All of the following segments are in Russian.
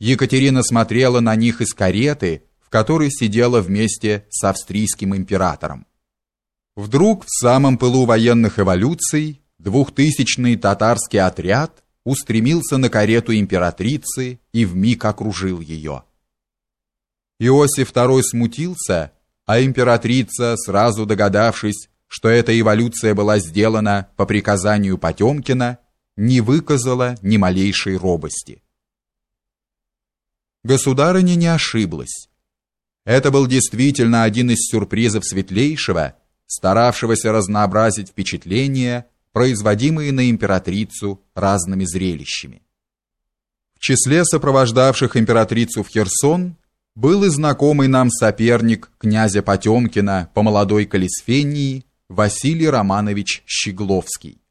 Екатерина смотрела на них из кареты, в которой сидела вместе с австрийским императором. Вдруг в самом пылу военных эволюций двухтысячный татарский отряд устремился на карету императрицы и вмиг окружил ее. Иосиф II смутился, а императрица, сразу догадавшись, что эта эволюция была сделана по приказанию Потемкина, не выказала ни малейшей робости. Государыня не ошиблась. Это был действительно один из сюрпризов Светлейшего, старавшегося разнообразить впечатления, производимые на императрицу разными зрелищами. В числе сопровождавших императрицу в Херсон был и знакомый нам соперник князя Потемкина по молодой Калисфении Василий Романович Щегловский.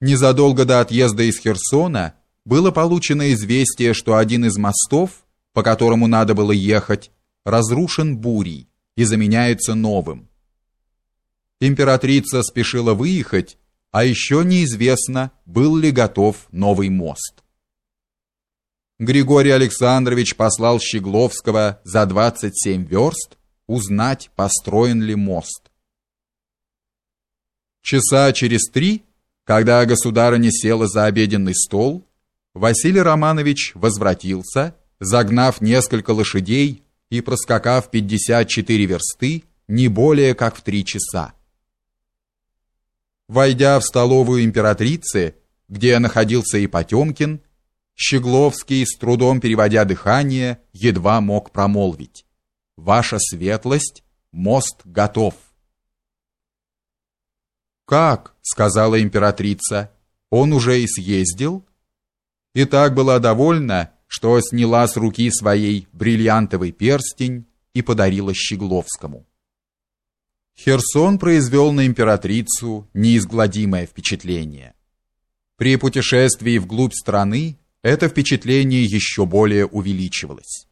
Незадолго до отъезда из Херсона было получено известие, что один из мостов, по которому надо было ехать, разрушен бурей и заменяется новым. Императрица спешила выехать, а еще неизвестно, был ли готов новый мост. Григорий Александрович послал Щегловского за 27 верст узнать, построен ли мост. Часа через три, когда государыня села за обеденный стол, Василий Романович возвратился, загнав несколько лошадей и проскакав 54 версты не более как в три часа. Войдя в столовую императрицы, где находился и Потемкин, Щегловский, с трудом переводя дыхание, едва мог промолвить. «Ваша светлость, мост готов». «Как?» — сказала императрица. «Он уже и съездил?» И так была довольна, что сняла с руки своей бриллиантовый перстень и подарила Щегловскому. Херсон произвел на императрицу неизгладимое впечатление. При путешествии вглубь страны это впечатление еще более увеличивалось.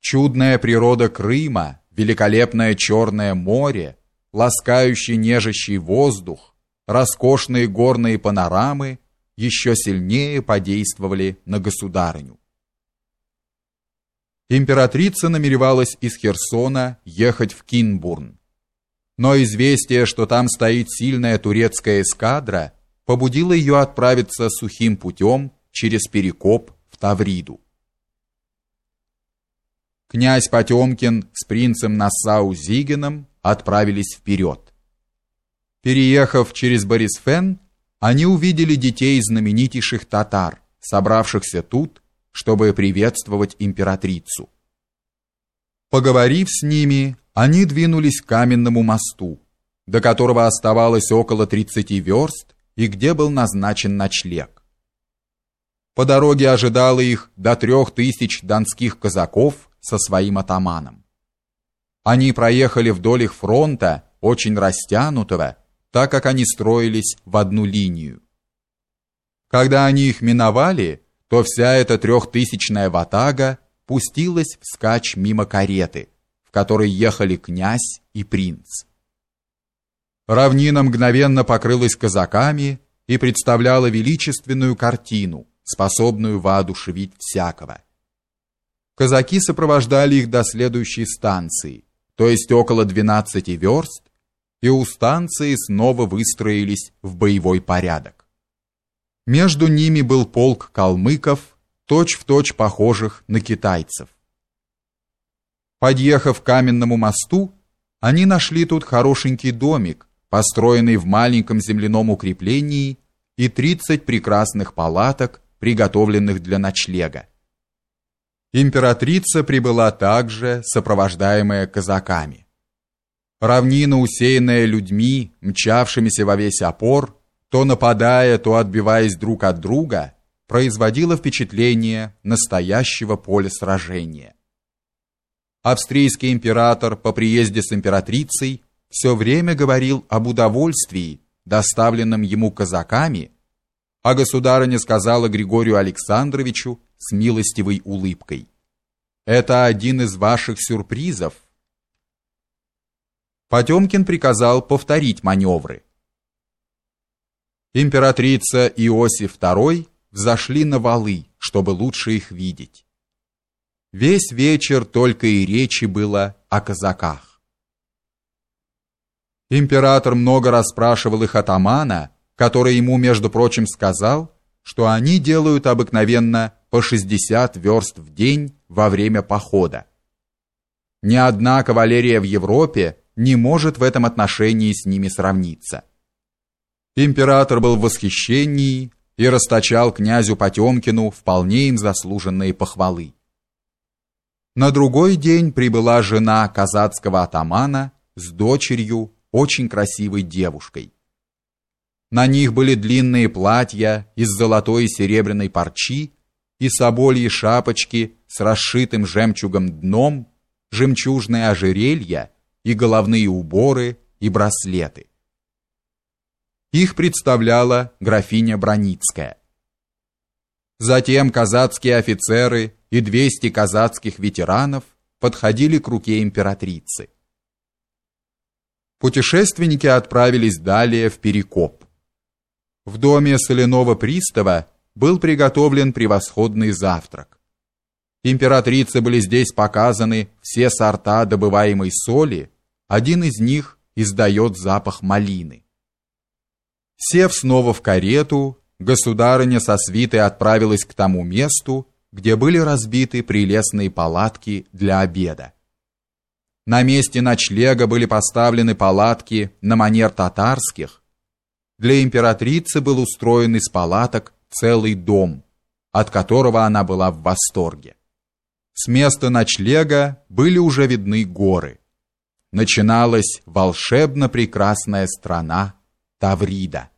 Чудная природа Крыма, великолепное Черное море, ласкающий нежащий воздух, роскошные горные панорамы еще сильнее подействовали на государыню. Императрица намеревалась из Херсона ехать в Кинбурн. Но известие, что там стоит сильная турецкая эскадра, побудило ее отправиться сухим путем через Перекоп в Тавриду. Князь Потемкин с принцем Нассау Зигеном отправились вперед. Переехав через Борисфен, они увидели детей знаменитейших татар, собравшихся тут, чтобы приветствовать императрицу. Поговорив с ними, они двинулись к каменному мосту, до которого оставалось около 30 верст и где был назначен ночлег. По дороге ожидало их до трех тысяч донских казаков со своим атаманом. Они проехали вдоль их фронта, очень растянутого, так как они строились в одну линию. Когда они их миновали, то вся эта трехтысячная ватага пустилась вскачь мимо кареты, в которой ехали князь и принц. Равнина мгновенно покрылась казаками и представляла величественную картину, способную воодушевить всякого. Казаки сопровождали их до следующей станции, то есть около 12 верст, и у станции снова выстроились в боевой порядок. Между ними был полк калмыков, точь-в-точь точь похожих на китайцев. Подъехав к каменному мосту, они нашли тут хорошенький домик, построенный в маленьком земляном укреплении, и 30 прекрасных палаток, приготовленных для ночлега. Императрица прибыла также, сопровождаемая казаками. Равнина, усеянная людьми, мчавшимися во весь опор, то нападая, то отбиваясь друг от друга, производила впечатление настоящего поля сражения. Австрийский император по приезде с императрицей все время говорил об удовольствии, доставленном ему казаками, а государыня сказала Григорию Александровичу с милостивой улыбкой: "Это один из ваших сюрпризов, Потемкин приказал повторить маневры. Императрица Иосиф II взошли на валы, чтобы лучше их видеть. Весь вечер только и речи было о казаках. Император много расспрашивал их атамана, который ему, между прочим, сказал, что они делают обыкновенно по 60 верст в день во время похода. Ни одна кавалерия в Европе не может в этом отношении с ними сравниться. Император был в восхищении и расточал князю Потемкину вполне им заслуженные похвалы. На другой день прибыла жена казацкого атамана с дочерью, очень красивой девушкой. На них были длинные платья из золотой и серебряной парчи и собольи шапочки с расшитым жемчугом дном, жемчужные ожерелья и головные уборы и браслеты. Их представляла графиня Броницкая. Затем казацкие офицеры и 200 казацких ветеранов подходили к руке императрицы. Путешественники отправились далее в Перекоп. В доме соляного пристава был приготовлен превосходный завтрак. Императрице были здесь показаны все сорта добываемой соли, один из них издает запах малины. Сев снова в карету, государыня со свитой отправилась к тому месту, где были разбиты прелестные палатки для обеда. На месте ночлега были поставлены палатки на манер татарских. Для императрицы был устроен из палаток целый дом, от которого она была в восторге. С места ночлега были уже видны горы. Начиналась волшебно прекрасная страна Таврида.